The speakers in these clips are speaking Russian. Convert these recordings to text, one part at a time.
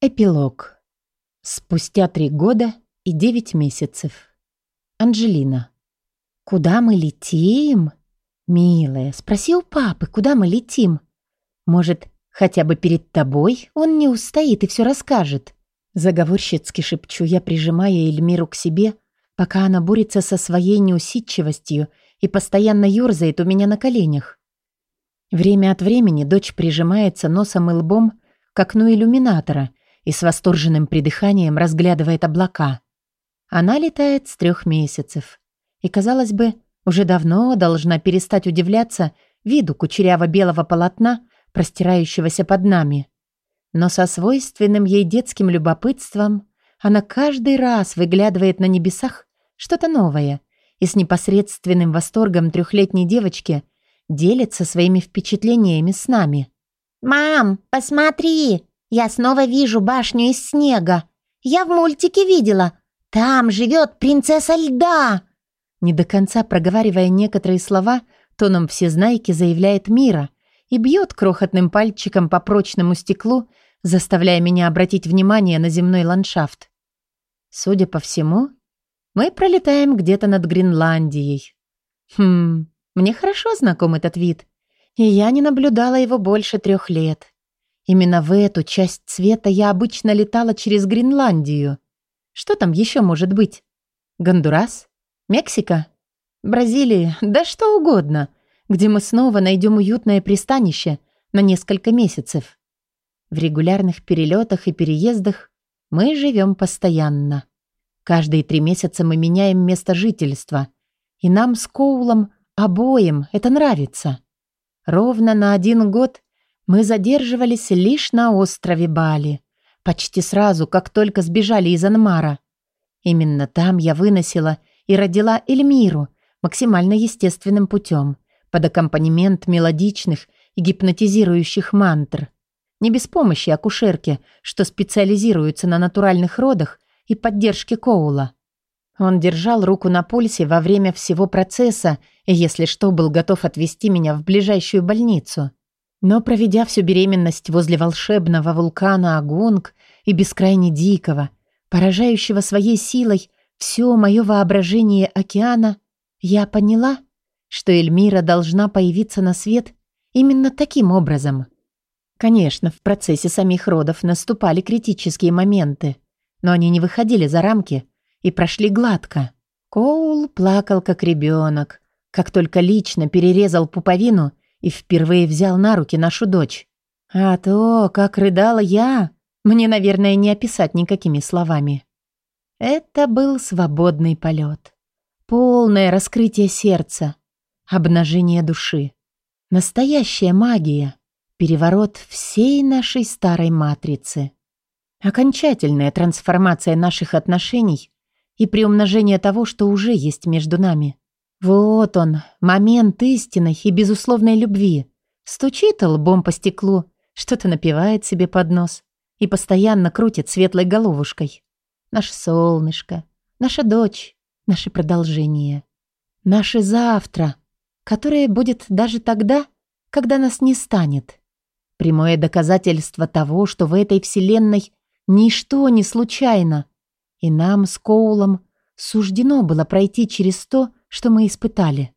Эпилог. Спустя три года и девять месяцев. Анжелина. «Куда мы летим?» «Милая, спроси у папы, куда мы летим. Может, хотя бы перед тобой он не устоит и все расскажет?» Заговорщицки шепчу я, прижимая Эльмиру к себе, пока она борется со своей неусидчивостью и постоянно ёрзает у меня на коленях. Время от времени дочь прижимается носом и лбом к окну иллюминатора – и с восторженным придыханием разглядывает облака. Она летает с трех месяцев. И, казалось бы, уже давно должна перестать удивляться виду кучеряво-белого полотна, простирающегося под нами. Но со свойственным ей детским любопытством она каждый раз выглядывает на небесах что-то новое и с непосредственным восторгом трехлетней девочки делится своими впечатлениями с нами. «Мам, посмотри!» Я снова вижу башню из снега. Я в мультике видела. Там живет принцесса льда!» Не до конца проговаривая некоторые слова, тоном всезнайки заявляет Мира и бьет крохотным пальчиком по прочному стеклу, заставляя меня обратить внимание на земной ландшафт. Судя по всему, мы пролетаем где-то над Гренландией. Хм, мне хорошо знаком этот вид, и я не наблюдала его больше трех лет. Именно в эту часть цвета я обычно летала через Гренландию. Что там еще может быть? Гондурас? Мексика? Бразилия? Да что угодно, где мы снова найдем уютное пристанище на несколько месяцев. В регулярных перелетах и переездах мы живем постоянно. Каждые три месяца мы меняем место жительства. И нам с Коулом обоим это нравится. Ровно на один год мы задерживались лишь на острове Бали, почти сразу, как только сбежали из Анмара. Именно там я выносила и родила Эльмиру максимально естественным путем, под аккомпанемент мелодичных и гипнотизирующих мантр. Не без помощи акушерки, что специализируются на натуральных родах и поддержке Коула. Он держал руку на пульсе во время всего процесса и, если что, был готов отвезти меня в ближайшую больницу. Но проведя всю беременность возле волшебного вулкана Агонг и бескрайне дикого, поражающего своей силой все мое воображение океана, я поняла, что Эльмира должна появиться на свет именно таким образом. Конечно, в процессе самих родов наступали критические моменты, но они не выходили за рамки и прошли гладко. Коул плакал как ребенок, как только лично перерезал пуповину и впервые взял на руки нашу дочь. А то, как рыдала я, мне, наверное, не описать никакими словами. Это был свободный полет. Полное раскрытие сердца, обнажение души. Настоящая магия, переворот всей нашей старой матрицы. Окончательная трансформация наших отношений и приумножение того, что уже есть между нами. Вот он, момент истинной и безусловной любви. Стучит лбом по стеклу, что-то напевает себе под нос и постоянно крутит светлой головушкой. Наше солнышко, наша дочь, наше продолжение. Наше завтра, которое будет даже тогда, когда нас не станет. Прямое доказательство того, что в этой вселенной ничто не случайно, и нам с Коулом суждено было пройти через то, что мы испытали.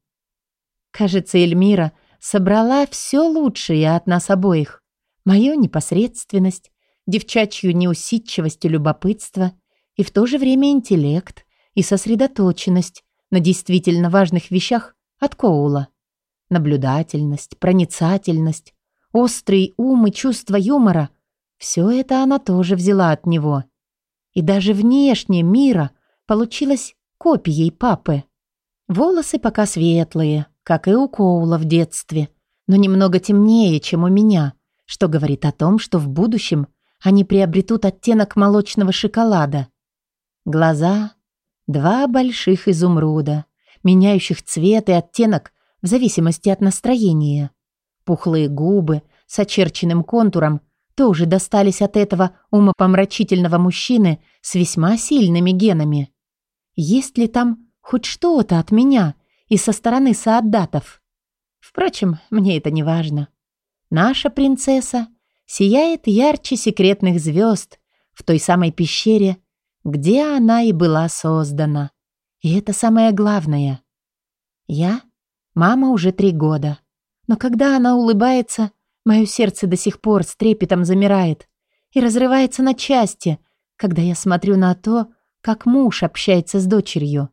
Кажется, Эльмира собрала все лучшее от нас обоих. Мою непосредственность, девчачью неусидчивость и любопытство, и в то же время интеллект и сосредоточенность на действительно важных вещах от Коула. Наблюдательность, проницательность, острый ум и чувство юмора — все это она тоже взяла от него. И даже внешне мира получилась копией папы. Волосы пока светлые, как и у Коула в детстве, но немного темнее, чем у меня, что говорит о том, что в будущем они приобретут оттенок молочного шоколада. Глаза — два больших изумруда, меняющих цвет и оттенок в зависимости от настроения. Пухлые губы с очерченным контуром тоже достались от этого умопомрачительного мужчины с весьма сильными генами. Есть ли там хоть что-то от меня и со стороны сааддатов. Впрочем, мне это не важно. Наша принцесса сияет ярче секретных звезд в той самой пещере, где она и была создана. И это самое главное. Я — мама уже три года. Но когда она улыбается, мое сердце до сих пор с трепетом замирает и разрывается на части, когда я смотрю на то, как муж общается с дочерью.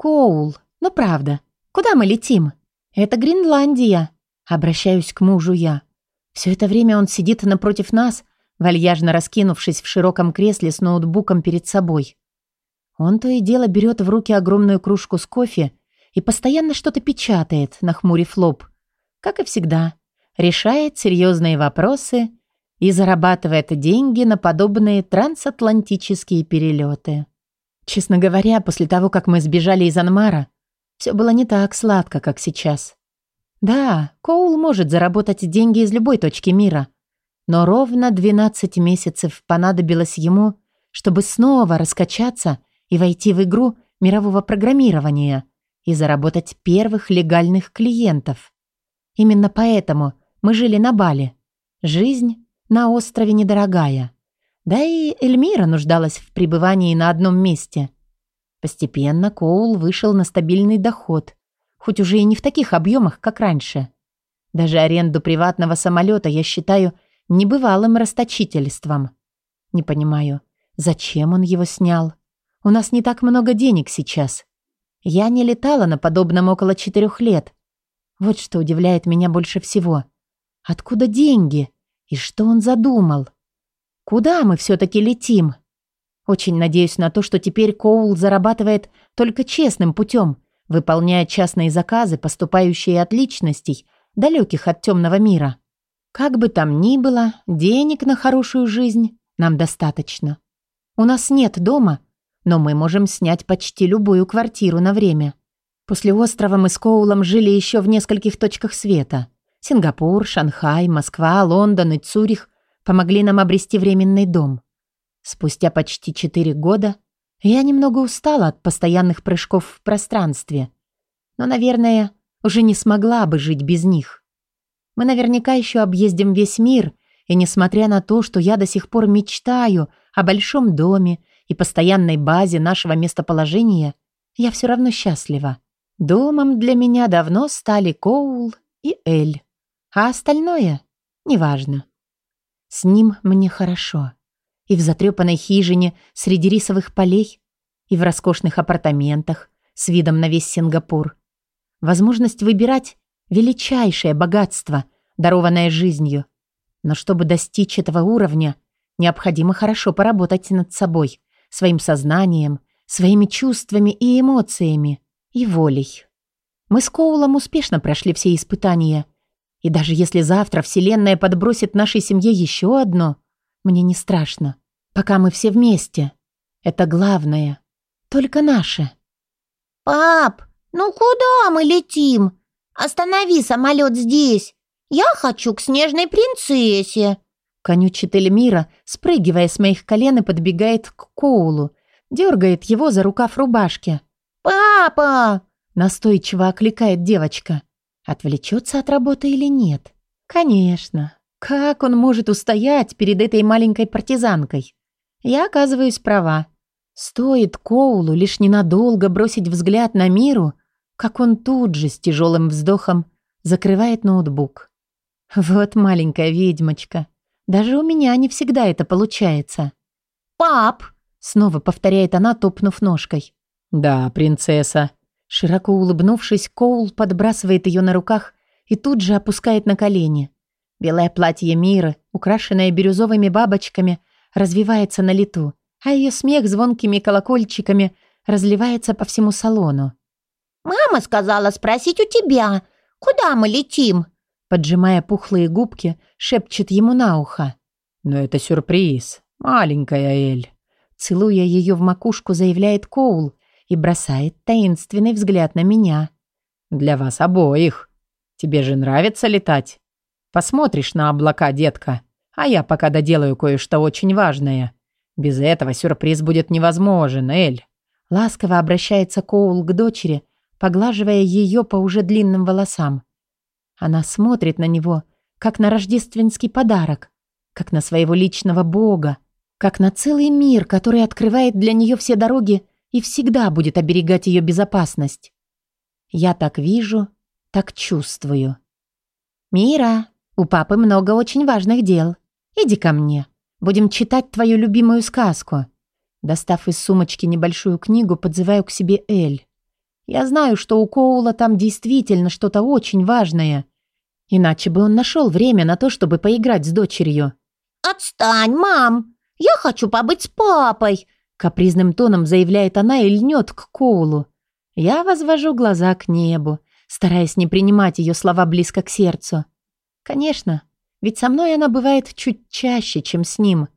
«Коул, ну правда, куда мы летим? Это Гренландия!» Обращаюсь к мужу я. Все это время он сидит напротив нас, вальяжно раскинувшись в широком кресле с ноутбуком перед собой. Он то и дело берет в руки огромную кружку с кофе и постоянно что-то печатает, нахмурив лоб. Как и всегда, решает серьезные вопросы и зарабатывает деньги на подобные трансатлантические перелеты. Честно говоря, после того, как мы сбежали из Анмара, все было не так сладко, как сейчас. Да, Коул может заработать деньги из любой точки мира – но ровно 12 месяцев понадобилось ему, чтобы снова раскачаться и войти в игру мирового программирования и заработать первых легальных клиентов. Именно поэтому мы жили на Бали. Жизнь на острове недорогая. Да и Эльмира нуждалась в пребывании на одном месте. Постепенно Коул вышел на стабильный доход, хоть уже и не в таких объемах, как раньше. Даже аренду приватного самолета я считаю – небывалым расточительством. Не понимаю, зачем он его снял? У нас не так много денег сейчас. Я не летала на подобном около четырех лет. Вот что удивляет меня больше всего. Откуда деньги? И что он задумал? Куда мы все-таки летим? Очень надеюсь на то, что теперь Коул зарабатывает только честным путем, выполняя частные заказы, поступающие от личностей, далеких от темного мира. Как бы там ни было, денег на хорошую жизнь нам достаточно. У нас нет дома, но мы можем снять почти любую квартиру на время. После острова мы с Коулом жили еще в нескольких точках света. Сингапур, Шанхай, Москва, Лондон и Цюрих помогли нам обрести временный дом. Спустя почти четыре года я немного устала от постоянных прыжков в пространстве, но, наверное, уже не смогла бы жить без них. Мы наверняка еще объездим весь мир, и несмотря на то, что я до сих пор мечтаю о большом доме и постоянной базе нашего местоположения, я все равно счастлива. Домом для меня давно стали Коул и Эль, а остальное неважно. С ним мне хорошо. И в затрепанной хижине среди рисовых полей, и в роскошных апартаментах с видом на весь Сингапур. Возможность выбирать величайшее богатство, дарованное жизнью. Но чтобы достичь этого уровня, необходимо хорошо поработать над собой, своим сознанием, своими чувствами и эмоциями, и волей. Мы с Коулом успешно прошли все испытания. И даже если завтра Вселенная подбросит нашей семье еще одно, мне не страшно. Пока мы все вместе. Это главное. Только наше. «Пап, ну куда мы летим?» «Останови самолет здесь! Я хочу к снежной принцессе!» Конючит Эльмира, спрыгивая с моих колен и подбегает к Коулу, дергает его за рукав рубашки. «Папа!» – настойчиво окликает девочка. Отвлечется от работы или нет? Конечно. Как он может устоять перед этой маленькой партизанкой? Я оказываюсь права. Стоит Коулу лишь ненадолго бросить взгляд на миру, как он тут же с тяжелым вздохом закрывает ноутбук. Вот маленькая ведьмочка. Даже у меня не всегда это получается. «Пап!» — снова повторяет она, топнув ножкой. «Да, принцесса». Широко улыбнувшись, Коул подбрасывает ее на руках и тут же опускает на колени. Белое платье Миры, украшенное бирюзовыми бабочками, развивается на лету, а ее смех звонкими колокольчиками разливается по всему салону. «Мама сказала спросить у тебя, куда мы летим?» Поджимая пухлые губки, шепчет ему на ухо. «Но это сюрприз, маленькая Эль». Целуя ее в макушку, заявляет Коул и бросает таинственный взгляд на меня. «Для вас обоих. Тебе же нравится летать? Посмотришь на облака, детка, а я пока доделаю кое-что очень важное. Без этого сюрприз будет невозможен, Эль». Ласково обращается Коул к дочери, поглаживая ее по уже длинным волосам. Она смотрит на него, как на рождественский подарок, как на своего личного бога, как на целый мир, который открывает для нее все дороги и всегда будет оберегать ее безопасность. Я так вижу, так чувствую. «Мира, у папы много очень важных дел. Иди ко мне. Будем читать твою любимую сказку». Достав из сумочки небольшую книгу, подзываю к себе Эль. Я знаю, что у Коула там действительно что-то очень важное. Иначе бы он нашел время на то, чтобы поиграть с дочерью. «Отстань, мам! Я хочу побыть с папой!» Капризным тоном заявляет она и льнет к Коулу. Я возвожу глаза к небу, стараясь не принимать ее слова близко к сердцу. Конечно, ведь со мной она бывает чуть чаще, чем с ним.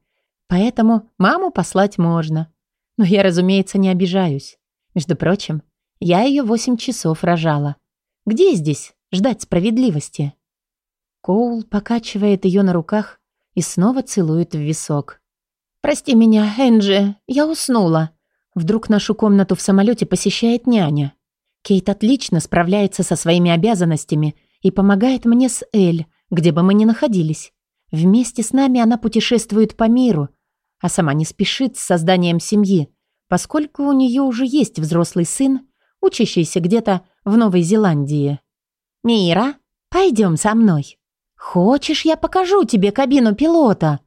Поэтому маму послать можно. Но я, разумеется, не обижаюсь. Между прочим, я ее восемь часов рожала. Где здесь ждать справедливости? Коул покачивает ее на руках и снова целует в висок. «Прости меня, Энджи, я уснула». Вдруг нашу комнату в самолете посещает няня. Кейт отлично справляется со своими обязанностями и помогает мне с Эль, где бы мы ни находились. Вместе с нами она путешествует по миру, а сама не спешит с созданием семьи, поскольку у нее уже есть взрослый сын, учащийся где-то в Новой Зеландии. «Мира, пойдем со мной. Хочешь, я покажу тебе кабину пилота?»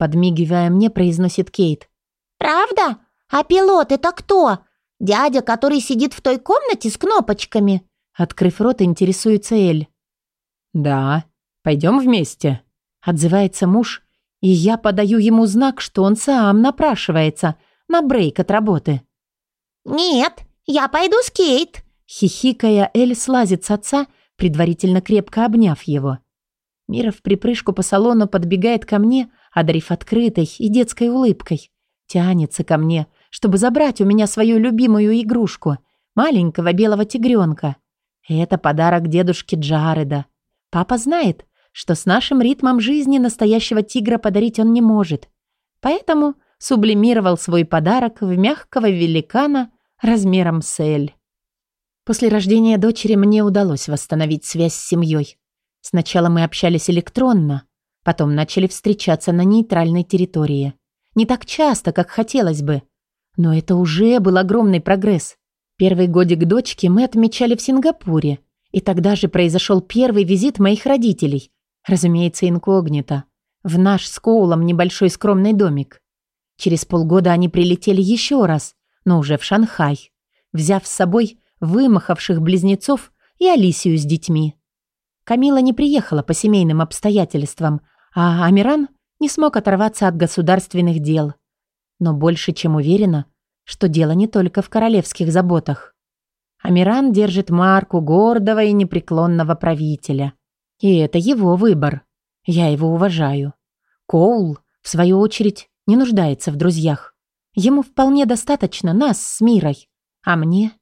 Подмигивая мне, произносит Кейт. «Правда? А пилот это кто? Дядя, который сидит в той комнате с кнопочками?» Открыв рот, интересуется Эль. «Да, пойдем вместе», — отзывается муж, и я подаю ему знак, что он сам напрашивается на брейк от работы. «Нет, я пойду с Кейт», — хихикая, Эль слазит с отца, предварительно крепко обняв его. Мира в припрыжку по салону подбегает ко мне, одарив открытой и детской улыбкой. Тянется ко мне, чтобы забрать у меня свою любимую игрушку, маленького белого тигренка. Это подарок дедушке Джареда. Папа знает, что с нашим ритмом жизни настоящего тигра подарить он не может. Поэтому сублимировал свой подарок в мягкого великана размером с Эль. После рождения дочери мне удалось восстановить связь с семьей. Сначала мы общались электронно, потом начали встречаться на нейтральной территории. Не так часто, как хотелось бы. Но это уже был огромный прогресс. Первый годик дочки мы отмечали в Сингапуре, и тогда же произошел первый визит моих родителей, разумеется, инкогнито, в наш с Коулом небольшой скромный домик. Через полгода они прилетели еще раз, но уже в Шанхай, взяв с собой вымахавших близнецов и Алисию с детьми. Камила не приехала по семейным обстоятельствам, а Амиран не смог оторваться от государственных дел. Но больше чем уверена, что дело не только в королевских заботах. Амиран держит марку гордого и непреклонного правителя. И это его выбор. Я его уважаю. Коул, в свою очередь, не нуждается в друзьях. Ему вполне достаточно нас с Мирой. А мне?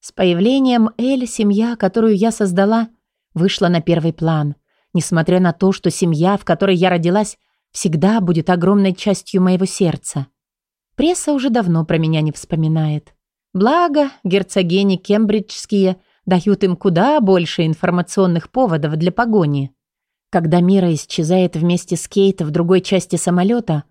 С появлением Эль семья, которую я создала – вышла на первый план, несмотря на то, что семья, в которой я родилась, всегда будет огромной частью моего сердца. Пресса уже давно про меня не вспоминает. Благо, герцогини кембриджские дают им куда больше информационных поводов для погони. Когда Мира исчезает вместе с Кейт в другой части самолета,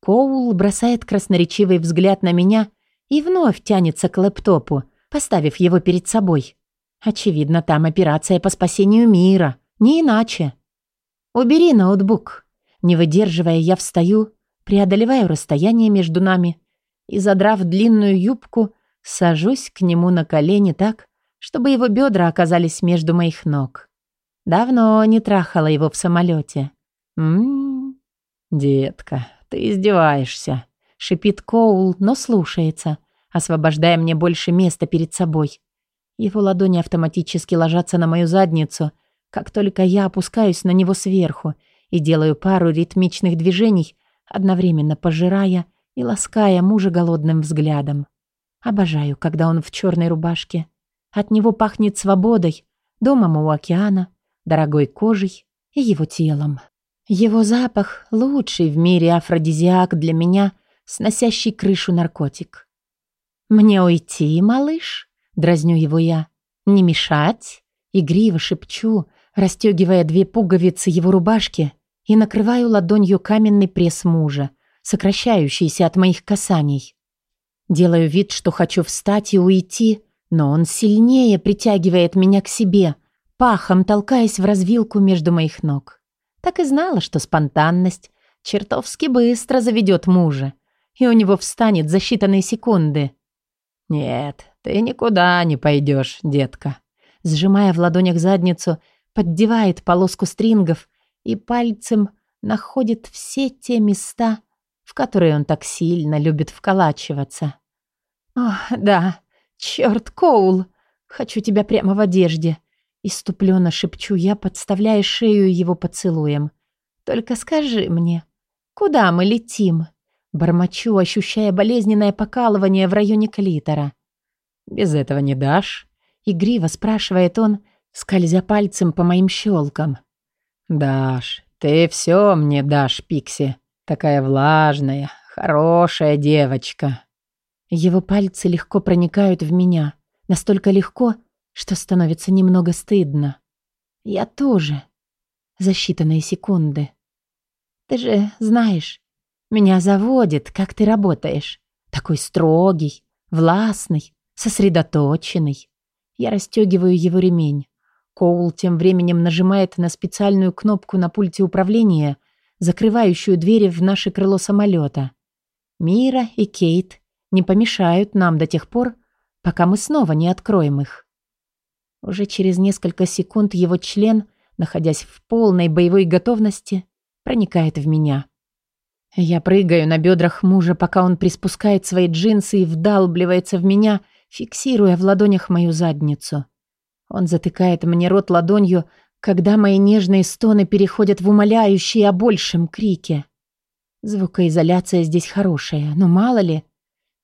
Коул бросает красноречивый взгляд на меня и вновь тянется к лэптопу, поставив его перед собой. Очевидно, там операция по спасению мира, не иначе. Убери ноутбук. Не выдерживая, я встаю, преодолеваю расстояние между нами и, задрав длинную юбку, сажусь к нему на колени так, чтобы его бедра оказались между моих ног. Давно не трахала его в самолете. «М-м-м, детка, ты издеваешься», — шипит Коул, но слушается, освобождая мне больше места перед собой. Его ладони автоматически ложатся на мою задницу, как только я опускаюсь на него сверху и делаю пару ритмичных движений, одновременно пожирая и лаская мужа голодным взглядом. Обожаю, когда он в черной рубашке. От него пахнет свободой, домом у океана, дорогой кожей и его телом. Его запах — лучший в мире афродизиак для меня, сносящий крышу наркотик. «Мне уйти, малыш?» Дразню его я. «Не мешать?» Игриво шепчу, расстегивая две пуговицы его рубашки и накрываю ладонью каменный пресс мужа, сокращающийся от моих касаний. Делаю вид, что хочу встать и уйти, но он сильнее притягивает меня к себе, пахом толкаясь в развилку между моих ног. Так и знала, что спонтанность чертовски быстро заведет мужа, и у него встанет за считанные секунды. «Нет, ты никуда не пойдешь, детка», сжимая в ладонях задницу, поддевает полоску стрингов и пальцем находит все те места, в которые он так сильно любит вколачиваться. «Ох, да, черт, Коул, хочу тебя прямо в одежде», иступленно шепчу я, подставляя шею его поцелуем. «Только скажи мне, куда мы летим?» Бормочу, ощущая болезненное покалывание в районе клитора. «Без этого не дашь?» Игриво спрашивает он, скользя пальцем по моим щелкам. «Дашь, ты все мне дашь, Пикси. Такая влажная, хорошая девочка». Его пальцы легко проникают в меня. Настолько легко, что становится немного стыдно. Я тоже. За считанные секунды. Ты же знаешь, меня заводит, как ты работаешь. Такой строгий, властный, сосредоточенный. Я расстегиваю его ремень. Коул тем временем нажимает на специальную кнопку на пульте управления, закрывающую двери в наше крыло самолета. Мира и Кейт не помешают нам до тех пор, пока мы снова не откроем их. Уже через несколько секунд его член, находясь в полной боевой готовности, проникает в меня. Я прыгаю на бедрах мужа, пока он приспускает свои джинсы и вдалбливается в меня, фиксируя в ладонях мою задницу. Он затыкает мне рот ладонью, когда мои нежные стоны переходят в умоляющие о большем крике. Звукоизоляция здесь хорошая, но мало ли.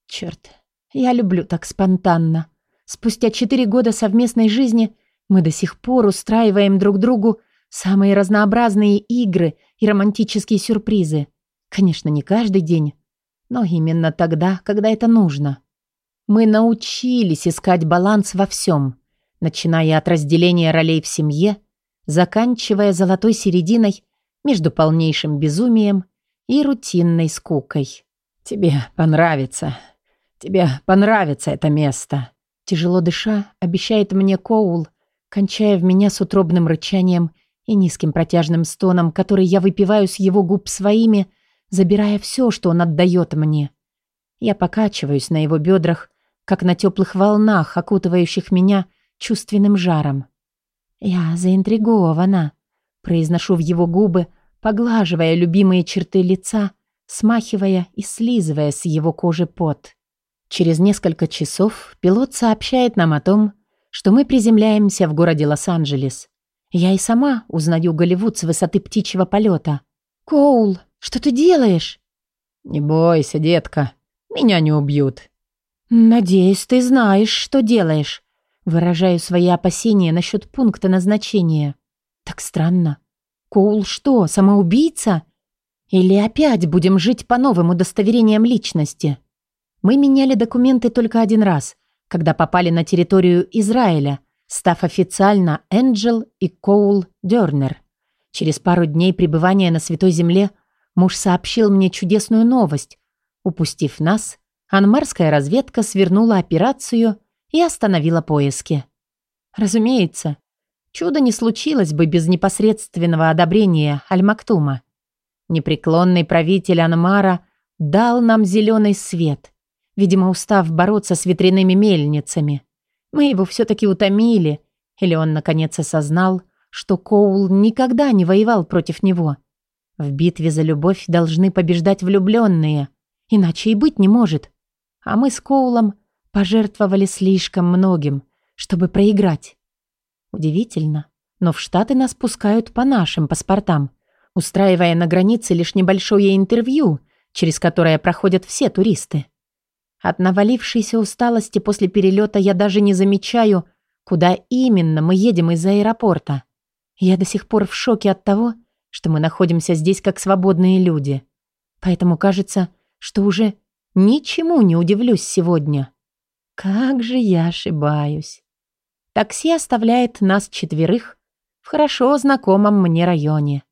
Черт, я люблю так спонтанно. Спустя четыре года совместной жизни мы до сих пор устраиваем друг другу самые разнообразные игры и романтические сюрпризы. Конечно, не каждый день, но именно тогда, когда это нужно. Мы научились искать баланс во всем начиная от разделения ролей в семье, заканчивая золотой серединой между полнейшим безумием и рутинной скукой. «Тебе понравится. Тебе понравится это место». Тяжело дыша, обещает мне Коул, кончая в меня с утробным рычанием и низким протяжным стоном, который я выпиваю с его губ своими, забирая все, что он отдает мне. Я покачиваюсь на его бедрах, как на теплых волнах, окутывающих меня чувственным жаром. «Я заинтригована», — произношу в его губы, поглаживая любимые черты лица, смахивая и слизывая с его кожи пот. Через несколько часов пилот сообщает нам о том, что мы приземляемся в городе Лос-Анджелес. Я и сама узнаю Голливуд с высоты птичьего полета. «Коул, что ты делаешь?» «Не бойся, детка, меня не убьют». «Надеюсь, ты знаешь, что делаешь. Выражаю свои опасения насчет пункта назначения. Так странно. Коул что, самоубийца? Или опять будем жить по новым удостоверениям личности? Мы меняли документы только один раз, когда попали на территорию Израиля, став официально Энджел и Коул Дёрнер. Через пару дней пребывания на Святой Земле муж сообщил мне чудесную новость. Упустив нас, анмарская разведка свернула операцию и остановила поиски. Разумеется, чудо не случилось бы без непосредственного одобрения Аль-Мактума. Непреклонный правитель Анмара дал нам зеленый свет, видимо, устав бороться с ветряными мельницами. Мы его все-таки утомили, или он наконец осознал, что Коул никогда не воевал против него. В битве за любовь должны побеждать влюбленные, иначе и быть не может. А мы с Коулом пожертвовали слишком многим, чтобы проиграть. Удивительно, но в Штаты нас пускают по нашим паспортам, устраивая на границе лишь небольшое интервью, через которое проходят все туристы. От навалившейся усталости после перелета я даже не замечаю, куда именно мы едем из аэропорта. Я до сих пор в шоке от того, что мы находимся здесь как свободные люди. Поэтому кажется, что уже ничему не удивлюсь сегодня. Как же я ошибаюсь. Такси оставляет нас четверых в хорошо знакомом мне районе.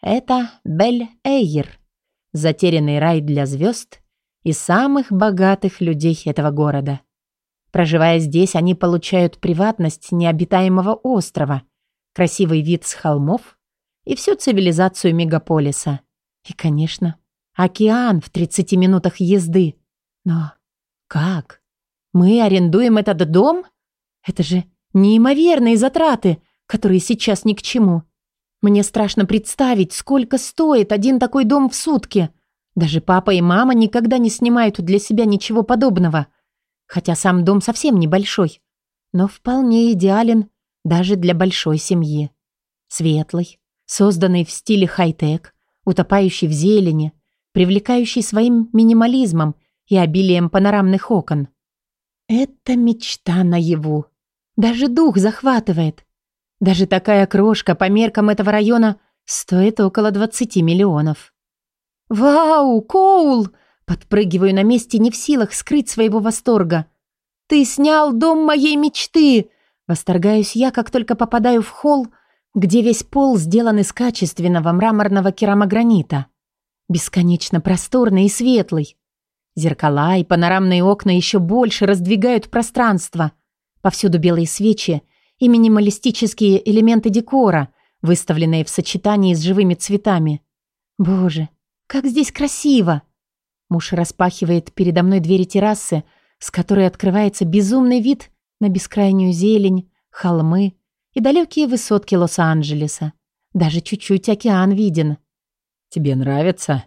Это Бель-Эйр, Затерянный рай для звезд и самых богатых людей этого города. Проживая здесь, они получают приватность необитаемого острова, красивый вид с холмов и всю цивилизацию мегаполиса. И, конечно, океан в 30 минутах езды. Но как? Мы арендуем этот дом? Это же неимоверные затраты, которые сейчас ни к чему. Мне страшно представить, сколько стоит один такой дом в сутки. Даже папа и мама никогда не снимают для себя ничего подобного. Хотя сам дом совсем небольшой, но вполне идеален даже для большой семьи. Светлый, созданный в стиле хай-тек, утопающий в зелени, привлекающий своим минимализмом и обилием панорамных окон. Это мечта наяву. Даже дух захватывает. Даже такая крошка по меркам этого района стоит около 20 миллионов. «Вау, Коул!» Подпрыгиваю на месте, не в силах скрыть своего восторга. «Ты снял дом моей мечты!» Восторгаюсь я, как только попадаю в холл, где весь пол сделан из качественного мраморного керамогранита. Бесконечно просторный и светлый. Зеркала и панорамные окна еще больше раздвигают пространство. Повсюду белые свечи и минималистические элементы декора, выставленные в сочетании с живыми цветами. Боже, как здесь красиво! Муж распахивает передо мной двери террасы, с которой открывается безумный вид на бескрайнюю зелень, холмы и далекие высотки Лос-Анджелеса. Даже чуть-чуть океан виден. «Тебе нравится?»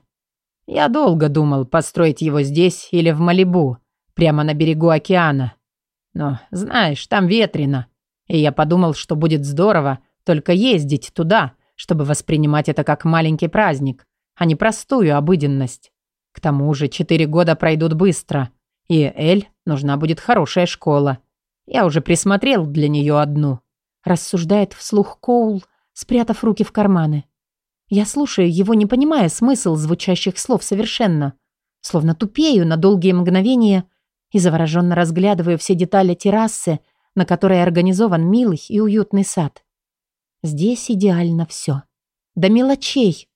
Я долго думал, построить его здесь или в Малибу, прямо на берегу океана. Но, знаешь, там ветрено. И я подумал, что будет здорово только ездить туда, чтобы воспринимать это как маленький праздник, а не простую обыденность. К тому же четыре года пройдут быстро, и Эль нужна будет хорошая школа. Я уже присмотрел для нее одну. Рассуждает вслух Коул, спрятав руки в карманы. Я слушаю его, не понимая смысл звучащих слов совершенно. Словно тупею на долгие мгновения и завороженно разглядываю все детали террасы, на которой организован милый и уютный сад. Здесь идеально все. До мелочей.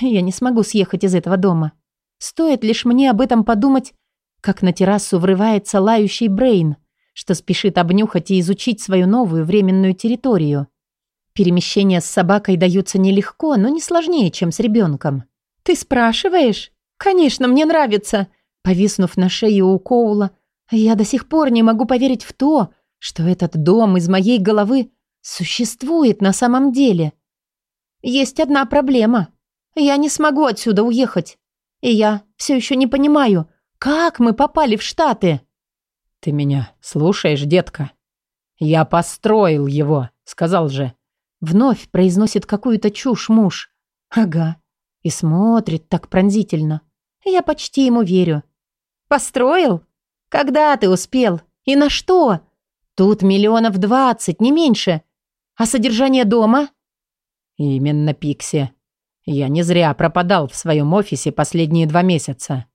Я не смогу съехать из этого дома. Стоит лишь мне об этом подумать, как на террасу врывается лающий Брейн, что спешит обнюхать и изучить свою новую временную территорию. Перемещения с собакой даются нелегко, но не сложнее, чем с ребенком. «Ты спрашиваешь?» «Конечно, мне нравится!» Повиснув на шее у Коула, я до сих пор не могу поверить в то, что этот дом из моей головы существует на самом деле. Есть одна проблема. Я не смогу отсюда уехать. И я все еще не понимаю, как мы попали в Штаты. «Ты меня слушаешь, детка?» «Я построил его», — сказал же. Вновь произносит какую-то чушь муж. Ага. И смотрит так пронзительно. Я почти ему верю. Построил? Когда ты успел? И на что? Тут миллионов двадцать, не меньше. А содержание дома? Именно, Пикси. Я не зря пропадал в своем офисе последние два месяца.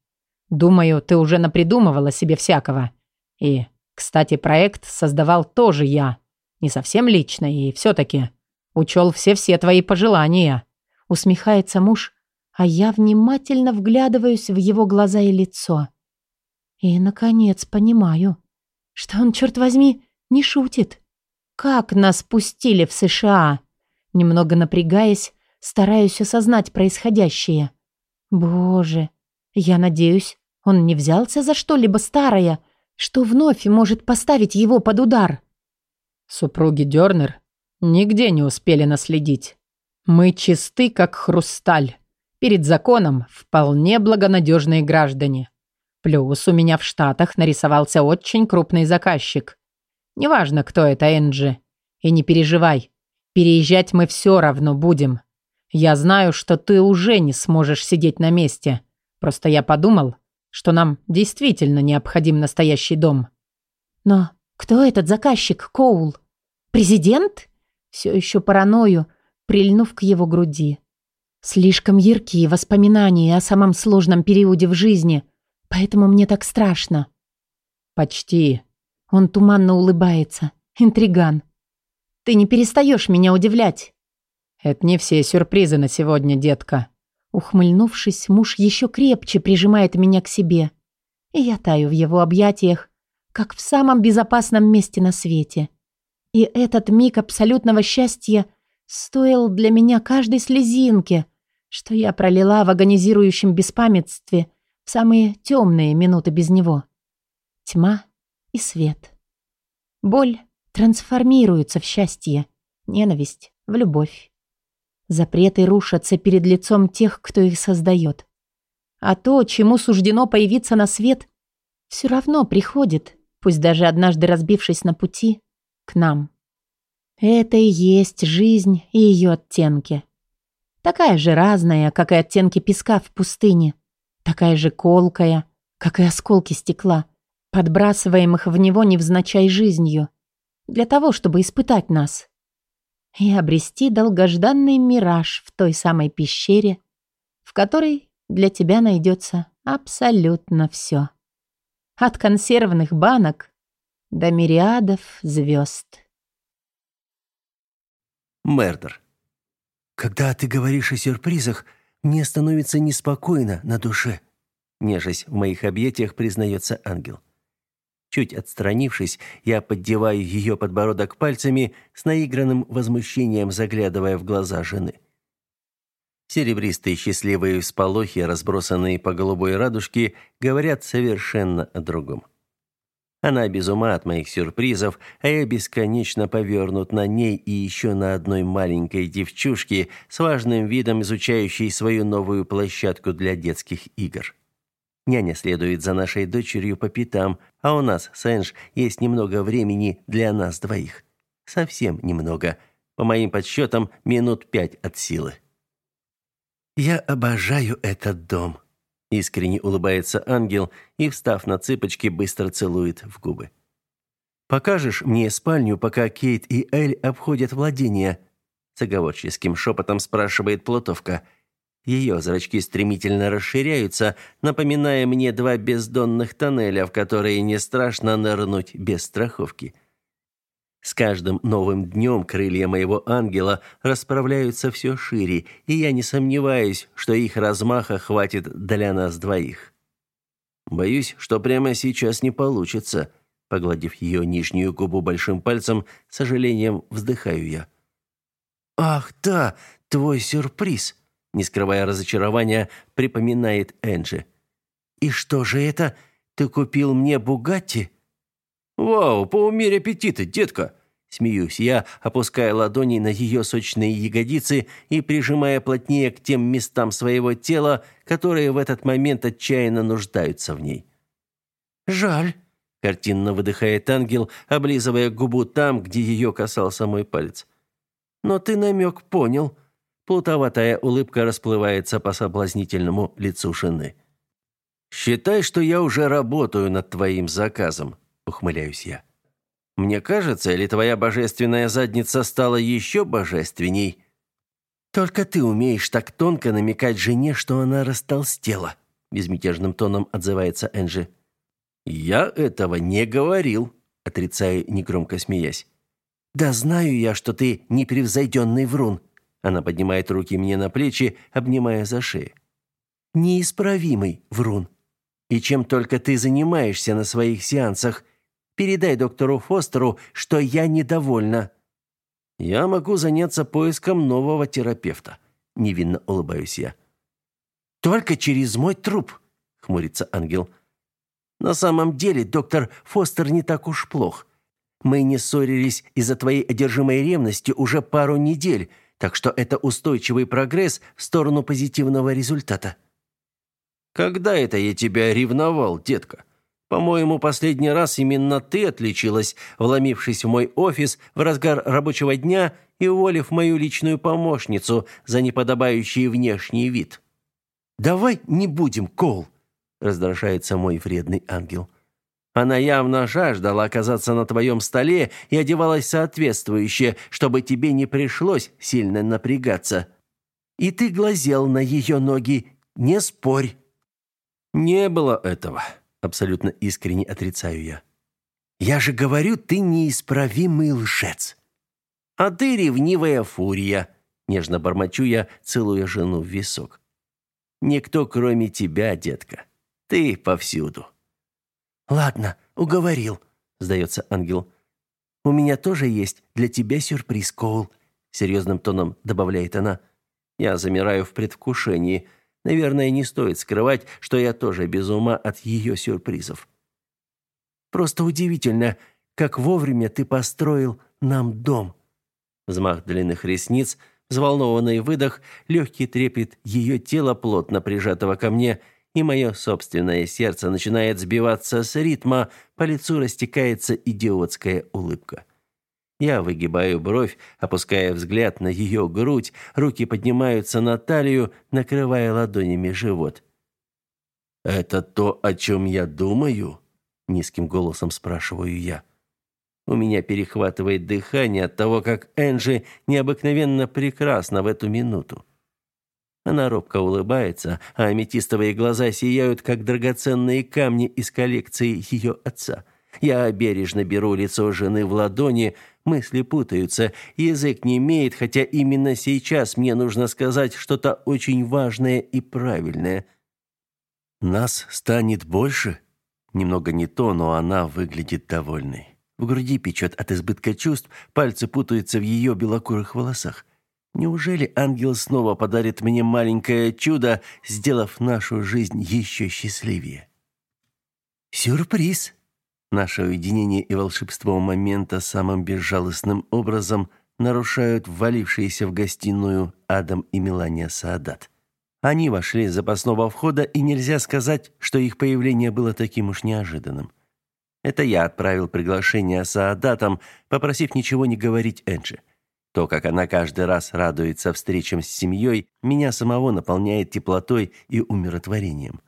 Думаю, ты уже напридумывала себе всякого. И, кстати, проект создавал тоже я. Не совсем лично, и все-таки Учел все-все твои пожелания», — усмехается муж, а я внимательно вглядываюсь в его глаза и лицо. И, наконец, понимаю, что он, черт возьми, не шутит. Как нас пустили в США? Немного напрягаясь, стараюсь осознать происходящее. Боже, я надеюсь, он не взялся за что-либо старое, что вновь может поставить его под удар. Супруги Дёрнер Нигде не успели наследить. Мы чисты, как хрусталь. Перед законом вполне благонадежные граждане. Плюс у меня в Штатах нарисовался очень крупный заказчик. Неважно, кто это, Энджи. И не переживай. Переезжать мы все равно будем. Я знаю, что ты уже не сможешь сидеть на месте. Просто я подумал, что нам действительно необходим настоящий дом. Но кто этот заказчик, Коул? Президент? Все еще параною, прильнув к его груди. Слишком яркие воспоминания о самом сложном периоде в жизни, поэтому мне так страшно. Почти. Он туманно улыбается. Интриган. Ты не перестаешь меня удивлять. Это не все сюрпризы на сегодня, детка. Ухмыльнувшись, муж еще крепче прижимает меня к себе. И я таю в его объятиях, как в самом безопасном месте на свете. И этот миг абсолютного счастья стоил для меня каждой слезинки, что я пролила в агонизирующем беспамятстве в самые темные минуты без него. Тьма и свет. Боль трансформируется в счастье, ненависть в любовь. Запреты рушатся перед лицом тех, кто их создает. А то, чему суждено появиться на свет, все равно приходит, пусть даже однажды разбившись на пути, к нам. Это и есть жизнь и ее оттенки. Такая же разная, как и оттенки песка в пустыне. Такая же колкая, как и осколки стекла, подбрасываемых в него невзначай жизнью. Для того, чтобы испытать нас. И обрести долгожданный мираж в той самой пещере, в которой для тебя найдется абсолютно все. От консервных банок до мириадов звезд. Мердер. Когда ты говоришь о сюрпризах, мне становится неспокойно на душе. Нежесть в моих объятиях признается ангел. Чуть отстранившись, я поддеваю ее подбородок пальцами с наигранным возмущением, заглядывая в глаза жены. Серебристые счастливые всполохи, разбросанные по голубой радужке, говорят совершенно о другом. Она без ума от моих сюрпризов, а я бесконечно повернут на ней и еще на одной маленькой девчушке с важным видом изучающей свою новую площадку для детских игр. Няня следует за нашей дочерью по пятам, а у нас с Энж есть немного времени для нас двоих. Совсем немного. По моим подсчетам, минут пять от силы. Я обожаю этот дом. Искренне улыбается ангел и, встав на цыпочки, быстро целует в губы. «Покажешь мне спальню, пока Кейт и Эль обходят владения?» Заговорческим шепотом спрашивает Плутовка. Ее зрачки стремительно расширяются, напоминая мне два бездонных тоннеля, в которые не страшно нырнуть без страховки. С каждым новым днем крылья моего ангела расправляются все шире, и я не сомневаюсь, что их размаха хватит для нас двоих. Боюсь, что прямо сейчас не получится, погладив ее нижнюю губу большим пальцем, с сожалением вздыхаю я. Ах, да, твой сюрприз, не скрывая разочарования, припоминает Энджи. И что же это? Ты купил мне Бугатти? «Вау, поумерь аппетиты, детка!» Смеюсь я, опуская ладони на ее сочные ягодицы и прижимая плотнее к тем местам своего тела, которые в этот момент отчаянно нуждаются в ней. «Жаль», — картинно выдыхает ангел, облизывая губу там, где ее касался мой палец. «Но ты намек понял». Плутоватая улыбка расплывается по соблазнительному лицу жены. «Считай, что я уже работаю над твоим заказом», ухмыляюсь я. Мне кажется, или твоя божественная задница стала еще божественней? Только ты умеешь так тонко намекать жене, что она растолстела, безмятежным тоном отзывается Энджи. Я этого не говорил, отрицаю негромко смеясь. Да знаю я, что ты непревзойденный врун. Она поднимает руки мне на плечи, обнимая за шею. Неисправимый врун. И чем только ты занимаешься на своих сеансах, Передай доктору Фостеру, что я недовольна. Я могу заняться поиском нового терапевта, невинно улыбаюсь я. Только через мой труп, хмурится ангел. На самом деле, доктор Фостер не так уж плох. Мы не ссорились из-за твоей одержимой ревности уже пару недель, так что это устойчивый прогресс в сторону позитивного результата. Когда это я тебя ревновал, детка? По-моему, последний раз именно ты отличилась, вломившись в мой офис в разгар рабочего дня и уволив мою личную помощницу за неподобающий внешний вид. Давай не будем, Кол, раздражается мой вредный ангел. Она явно жаждала оказаться на твоем столе и одевалась соответствующе, чтобы тебе не пришлось сильно напрягаться. И ты глазел на ее ноги, не спорь. Не было этого абсолютно искренне отрицаю я. Я же говорю, ты неисправимый лжец. А ты ревнивая фурия, нежно бормочу я, целуя жену в висок. Никто, кроме тебя, детка. Ты повсюду. Ладно, уговорил, сдается ангел. У меня тоже есть для тебя сюрприз, Коул, серьезным тоном добавляет она. Я замираю в предвкушении. Наверное, не стоит скрывать, что я тоже без ума от ее сюрпризов. Просто удивительно, как вовремя ты построил нам дом. Взмах длинных ресниц, взволнованный выдох, легкий трепет ее тела, плотно прижатого ко мне, и мое собственное сердце начинает сбиваться с ритма, по лицу растекается идиотская улыбка. Я выгибаю бровь, опуская взгляд на ее грудь, руки поднимаются на талию, накрывая ладонями живот. «Это то, о чем я думаю?» — низким голосом спрашиваю я. У меня перехватывает дыхание от того, как Энджи необыкновенно прекрасна в эту минуту. Она робко улыбается, а аметистовые глаза сияют, как драгоценные камни из коллекции ее отца. Я бережно беру лицо жены в ладони, мысли путаются, язык не имеет, хотя именно сейчас мне нужно сказать что-то очень важное и правильное. «Нас станет больше?» Немного не то, но она выглядит довольной. В груди печет от избытка чувств, пальцы путаются в ее белокурых волосах. Неужели ангел снова подарит мне маленькое чудо, сделав нашу жизнь еще счастливее? Сюрприз! Наше уединение и волшебство момента самым безжалостным образом нарушают ввалившиеся в гостиную Адам и Мелания Саадат. Они вошли с запасного входа, и нельзя сказать, что их появление было таким уж неожиданным. Это я отправил приглашение Саадатам, попросив ничего не говорить Энджи. То, как она каждый раз радуется встречам с семьей, меня самого наполняет теплотой и умиротворением.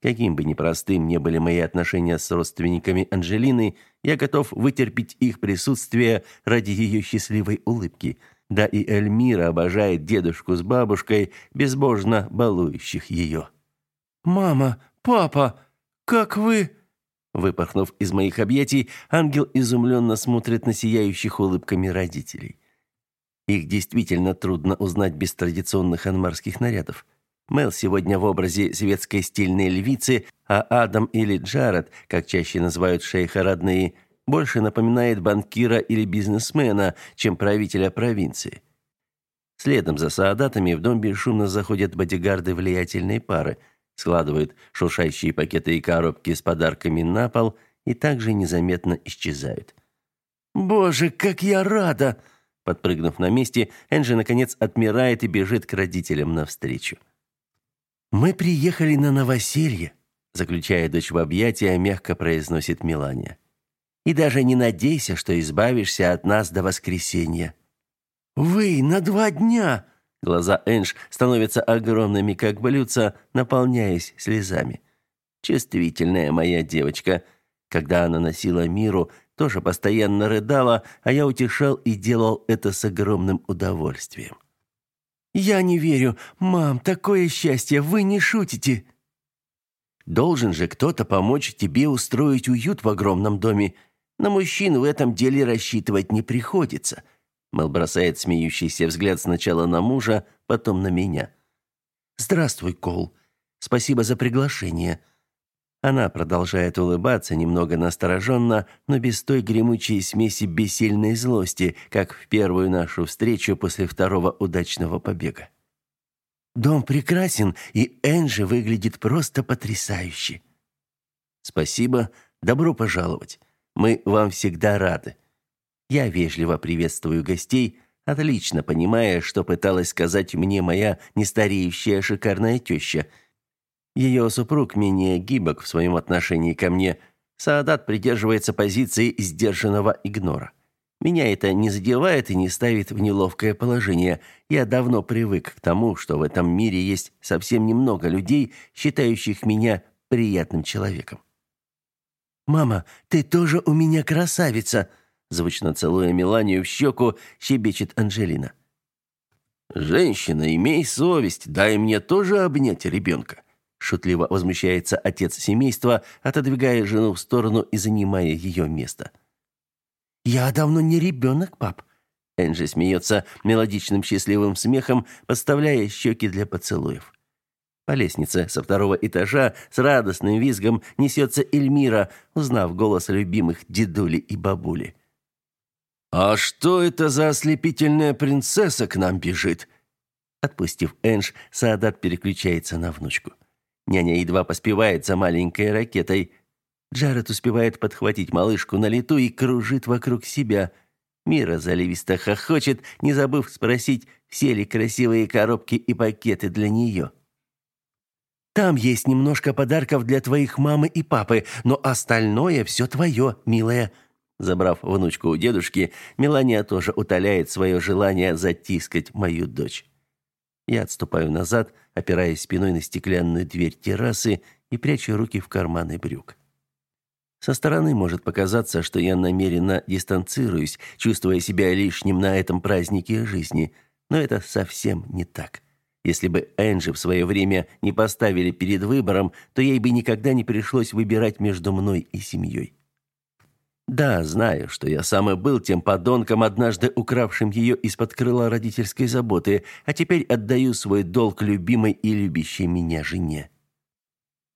Каким бы непростым ни были мои отношения с родственниками Анжелины, я готов вытерпеть их присутствие ради ее счастливой улыбки. Да и Эльмира обожает дедушку с бабушкой, безбожно балующих ее. «Мама, папа, как вы...» Выпорхнув из моих объятий, ангел изумленно смотрит на сияющих улыбками родителей. Их действительно трудно узнать без традиционных анмарских нарядов. Мел сегодня в образе светской стильной львицы, а Адам или Джаред, как чаще называют шейха родные, больше напоминает банкира или бизнесмена, чем правителя провинции. Следом за саадатами в дом бесшумно заходят бодигарды влиятельной пары – складывают шуршащие пакеты и коробки с подарками на пол и также незаметно исчезают. «Боже, как я рада!» Подпрыгнув на месте, Энджи наконец отмирает и бежит к родителям навстречу. «Мы приехали на новоселье», заключая дочь в объятия, мягко произносит Мелания. «И даже не надейся, что избавишься от нас до воскресенья». «Вы на два дня!» Глаза Энж становятся огромными, как блюдца, наполняясь слезами. Чувствительная моя девочка. Когда она носила миру, тоже постоянно рыдала, а я утешал и делал это с огромным удовольствием. «Я не верю. Мам, такое счастье, вы не шутите!» «Должен же кто-то помочь тебе устроить уют в огромном доме. На мужчин в этом деле рассчитывать не приходится». Мэл бросает смеющийся взгляд сначала на мужа, потом на меня. «Здравствуй, Кол. Спасибо за приглашение». Она продолжает улыбаться, немного настороженно, но без той гремучей смеси бессильной злости, как в первую нашу встречу после второго удачного побега. «Дом прекрасен, и Энджи выглядит просто потрясающе». «Спасибо. Добро пожаловать. Мы вам всегда рады». Я вежливо приветствую гостей, отлично понимая, что пыталась сказать мне моя нестареющая шикарная теща. Ее супруг менее гибок в своем отношении ко мне. Саадат придерживается позиции сдержанного игнора. Меня это не задевает и не ставит в неловкое положение. Я давно привык к тому, что в этом мире есть совсем немного людей, считающих меня приятным человеком. «Мама, ты тоже у меня красавица!» звучно целуя Меланию в щеку, щебечет Анжелина. «Женщина, имей совесть, дай мне тоже обнять ребенка», шутливо возмущается отец семейства, отодвигая жену в сторону и занимая ее место. «Я давно не ребенок, пап», Энджи смеется мелодичным счастливым смехом, подставляя щеки для поцелуев. По лестнице со второго этажа с радостным визгом несется Эльмира, узнав голос любимых дедули и бабули. «А что это за ослепительная принцесса к нам бежит?» Отпустив Энж, Саадат переключается на внучку. Няня едва поспевает за маленькой ракетой. Джаред успевает подхватить малышку на лету и кружит вокруг себя. Мира заливисто хохочет, не забыв спросить, все ли красивые коробки и пакеты для нее. «Там есть немножко подарков для твоих мамы и папы, но остальное все твое, милая», Забрав внучку у дедушки, Мелания тоже утоляет свое желание затискать мою дочь. Я отступаю назад, опираясь спиной на стеклянную дверь террасы и прячу руки в карманы брюк. Со стороны может показаться, что я намеренно дистанцируюсь, чувствуя себя лишним на этом празднике жизни, но это совсем не так. Если бы Энджи в свое время не поставили перед выбором, то ей бы никогда не пришлось выбирать между мной и семьей. Да, знаю, что я сам и был тем подонком, однажды укравшим ее из-под крыла родительской заботы, а теперь отдаю свой долг любимой и любящей меня жене.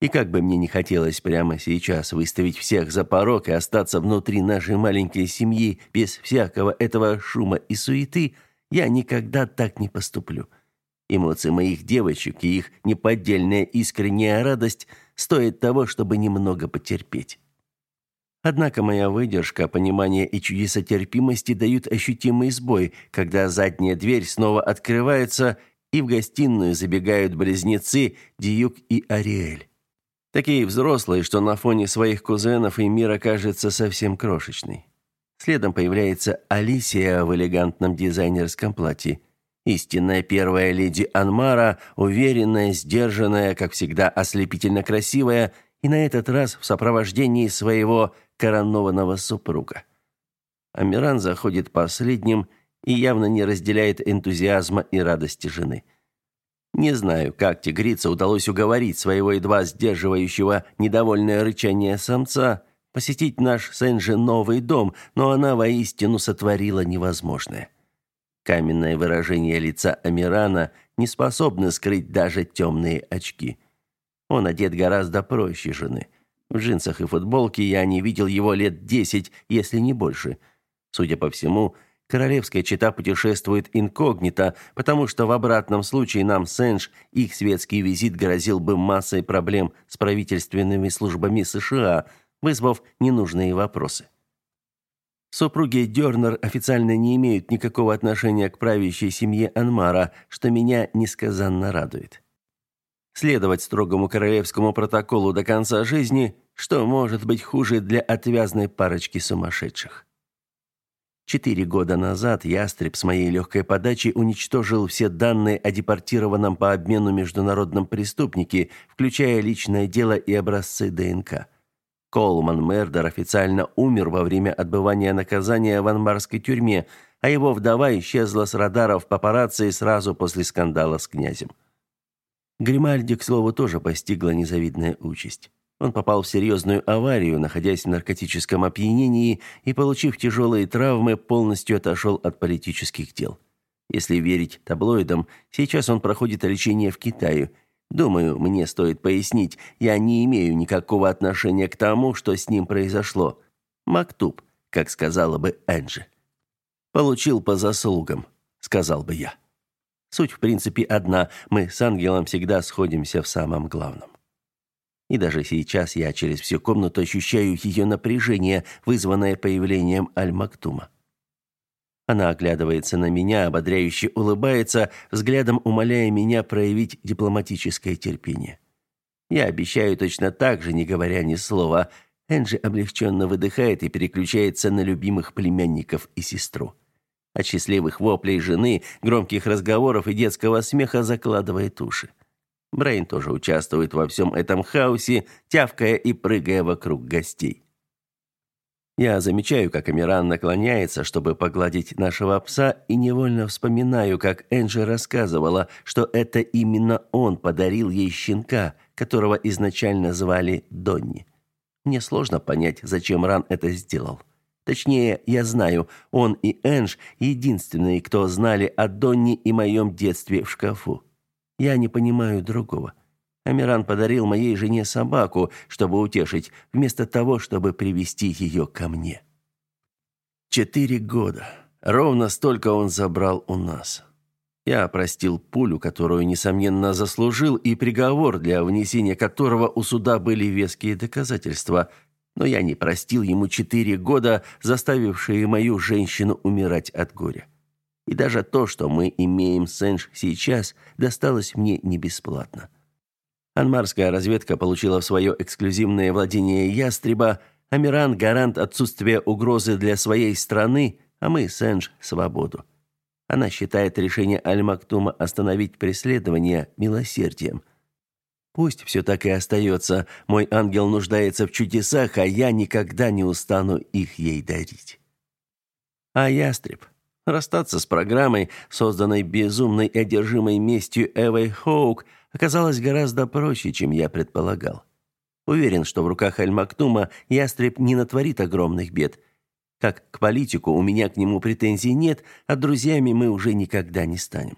И как бы мне не хотелось прямо сейчас выставить всех за порог и остаться внутри нашей маленькой семьи без всякого этого шума и суеты, я никогда так не поступлю. Эмоции моих девочек и их неподдельная искренняя радость стоят того, чтобы немного потерпеть. Однако моя выдержка, понимание и чудеса терпимости дают ощутимый сбой, когда задняя дверь снова открывается, и в гостиную забегают близнецы Диюк и Ариэль. Такие взрослые, что на фоне своих кузенов и мира кажется совсем крошечной. Следом появляется Алисия в элегантном дизайнерском платье. Истинная первая леди Анмара, уверенная, сдержанная, как всегда ослепительно красивая, и на этот раз в сопровождении своего коронованного супруга. Амиран заходит последним и явно не разделяет энтузиазма и радости жены. Не знаю, как тигрице удалось уговорить своего едва сдерживающего недовольное рычание самца посетить наш Сенджи новый дом, но она воистину сотворила невозможное. Каменное выражение лица Амирана не способно скрыть даже темные очки. Он одет гораздо проще жены – в джинсах и футболке я не видел его лет десять, если не больше. Судя по всему, королевская чета путешествует инкогнито, потому что в обратном случае нам Сэндж их светский визит грозил бы массой проблем с правительственными службами США, вызвав ненужные вопросы. Супруги Дёрнер официально не имеют никакого отношения к правящей семье Анмара, что меня несказанно радует. Следовать строгому королевскому протоколу до конца жизни что может быть хуже для отвязной парочки сумасшедших? Четыре года назад ястреб с моей легкой подачи уничтожил все данные о депортированном по обмену международном преступнике, включая личное дело и образцы ДНК. Колман Мердер официально умер во время отбывания наказания в анмарской тюрьме, а его вдова исчезла с радаров папарацци сразу после скандала с князем. Гримальди, к слову, тоже постигла незавидная участь. Он попал в серьезную аварию, находясь в наркотическом опьянении и, получив тяжелые травмы, полностью отошел от политических дел. Если верить таблоидам, сейчас он проходит лечение в Китае. Думаю, мне стоит пояснить, я не имею никакого отношения к тому, что с ним произошло. Мактуб, как сказала бы Энджи. Получил по заслугам, сказал бы я. Суть в принципе одна: мы с ангелом всегда сходимся в самом главном. И даже сейчас я через всю комнату ощущаю ее напряжение, вызванное появлением Аль-Мактума. Она оглядывается на меня, ободряюще улыбается, взглядом умоляя меня проявить дипломатическое терпение. Я обещаю точно так же, не говоря ни слова. Энджи облегченно выдыхает и переключается на любимых племянников и сестру. От счастливых воплей жены, громких разговоров и детского смеха закладывает уши. Брейн тоже участвует во всем этом хаосе, тявкая и прыгая вокруг гостей. Я замечаю, как Амиран наклоняется, чтобы погладить нашего пса, и невольно вспоминаю, как Энджи рассказывала, что это именно он подарил ей щенка, которого изначально звали Донни. Мне сложно понять, зачем Ран это сделал. Точнее, я знаю, он и Эндж единственные, кто знали о Донни и моем детстве в шкафу. Я не понимаю другого. Амиран подарил моей жене собаку, чтобы утешить, вместо того, чтобы привести ее ко мне. Четыре года. Ровно столько он забрал у нас. Я простил пулю, которую, несомненно, заслужил, и приговор, для внесения которого у суда были веские доказательства. Но я не простил ему четыре года, заставившие мою женщину умирать от горя. И даже то, что мы имеем Сенж сейчас, досталось мне не бесплатно. Анмарская разведка получила в свое эксклюзивное владение ястреба, Амиран – гарант отсутствия угрозы для своей страны, а мы, Сенж, – свободу. Она считает решение Аль-Мактума остановить преследование милосердием. Пусть все так и остается. Мой ангел нуждается в чудесах, а я никогда не устану их ей дарить. А ястреб? Расстаться с программой, созданной безумной и одержимой местью Эвой Хоук, оказалось гораздо проще, чем я предполагал. Уверен, что в руках Аль-Мактума ястреб не натворит огромных бед – как к политику у меня к нему претензий нет, а друзьями мы уже никогда не станем.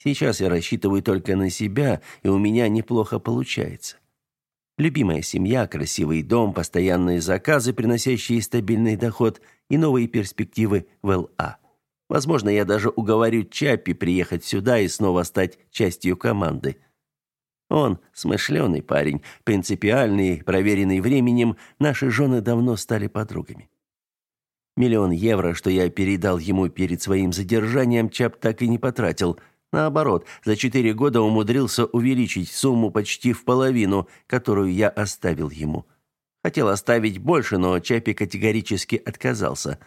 Сейчас я рассчитываю только на себя, и у меня неплохо получается. Любимая семья, красивый дом, постоянные заказы, приносящие стабильный доход и новые перспективы в ЛА. Возможно, я даже уговорю Чаппи приехать сюда и снова стать частью команды. Он смышленый парень, принципиальный, проверенный временем, наши жены давно стали подругами. Миллион евро, что я передал ему перед своим задержанием, Чап так и не потратил. Наоборот, за четыре года умудрился увеличить сумму почти в половину, которую я оставил ему. Хотел оставить больше, но Чапи категорически отказался.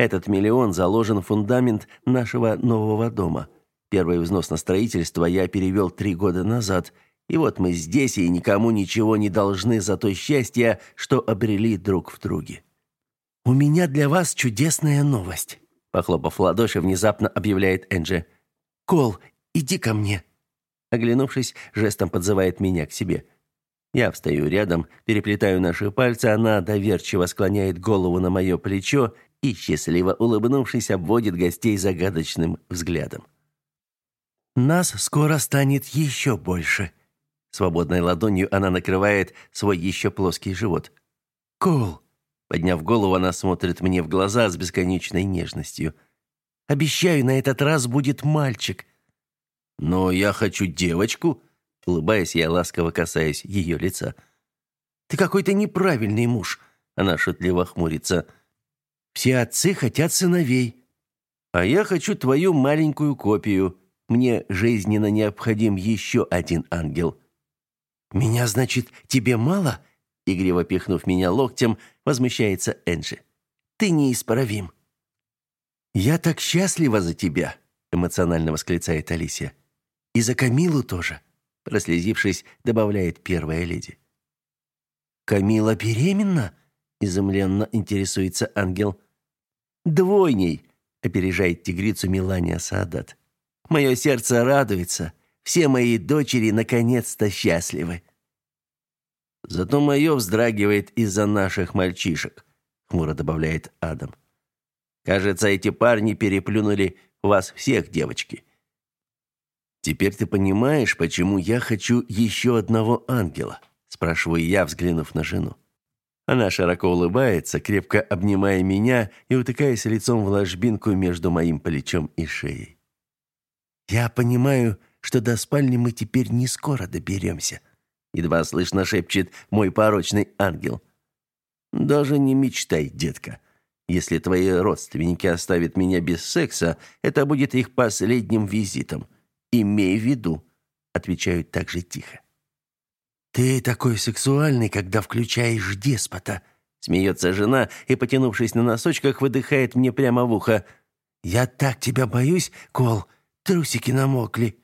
Этот миллион заложен в фундамент нашего нового дома. Первый взнос на строительство я перевел три года назад, и вот мы здесь и никому ничего не должны за то счастье, что обрели друг в друге. «У меня для вас чудесная новость», — похлопав ладоши, внезапно объявляет Энджи. «Кол, иди ко мне». Оглянувшись, жестом подзывает меня к себе. Я встаю рядом, переплетаю наши пальцы, она доверчиво склоняет голову на мое плечо и, счастливо улыбнувшись, обводит гостей загадочным взглядом. «Нас скоро станет еще больше». Свободной ладонью она накрывает свой еще плоский живот. «Кол, Подняв голову, она смотрит мне в глаза с бесконечной нежностью. Обещаю, на этот раз будет мальчик. Но я хочу девочку, улыбаясь, я ласково касаюсь ее лица. Ты какой-то неправильный муж, она шутливо хмурится. Все отцы хотят сыновей. А я хочу твою маленькую копию. Мне жизненно необходим еще один ангел. Меня, значит, тебе мало? Игриво пихнув меня локтем, возмущается Энджи. Ты неисправим. Я так счастлива за тебя, эмоционально восклицает Алисия. И за Камилу тоже, прослезившись, добавляет первая леди. Камила беременна? Изумленно интересуется ангел. Двойней, опережает тигрицу Милания Саадат. Мое сердце радуется. Все мои дочери наконец-то счастливы. Зато мое вздрагивает из-за наших мальчишек, хмуро добавляет Адам. Кажется, эти парни переплюнули вас всех, девочки. Теперь ты понимаешь, почему я хочу еще одного ангела, спрашиваю я, взглянув на жену. Она широко улыбается, крепко обнимая меня и утыкаясь лицом в ложбинку между моим плечом и шеей. Я понимаю, что до спальни мы теперь не скоро доберемся едва слышно шепчет мой порочный ангел. Даже не мечтай, детка. Если твои родственники оставят меня без секса, это будет их последним визитом. Имей в виду, отвечаю так же тихо. Ты такой сексуальный, когда включаешь деспота, смеется жена и, потянувшись на носочках, выдыхает мне прямо в ухо. Я так тебя боюсь, Кол, трусики намокли.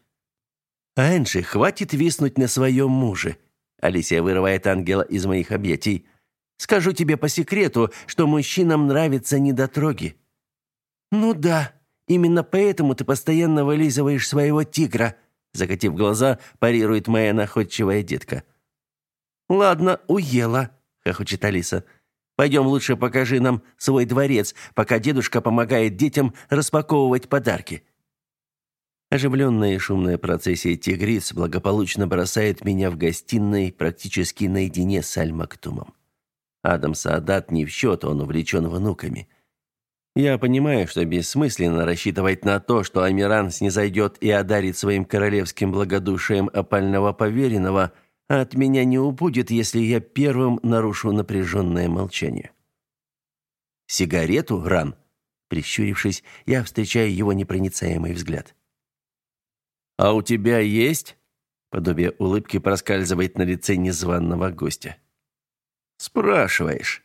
«Энджи, хватит виснуть на своем муже!» Алисия вырывает ангела из моих объятий. «Скажу тебе по секрету, что мужчинам нравятся недотроги». «Ну да, именно поэтому ты постоянно вылизываешь своего тигра», закатив глаза, парирует моя находчивая детка. «Ладно, уела», — хохочет Алиса. «Пойдем лучше покажи нам свой дворец, пока дедушка помогает детям распаковывать подарки». Оживленная и шумная процессия тигриц благополучно бросает меня в гостиной практически наедине с Аль-Мактумом. Адам Саадат не в счет, он увлечен внуками. Я понимаю, что бессмысленно рассчитывать на то, что Амиран снизойдет и одарит своим королевским благодушием опального поверенного, от меня не убудет, если я первым нарушу напряженное молчание. «Сигарету, Ран?» Прищурившись, я встречаю его непроницаемый взгляд. «А у тебя есть?» Подобие улыбки проскальзывает на лице незваного гостя. «Спрашиваешь?»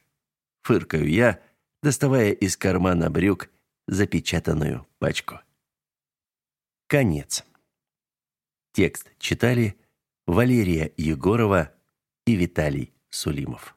Фыркаю я, доставая из кармана брюк запечатанную пачку. Конец. Текст читали Валерия Егорова и Виталий Сулимов.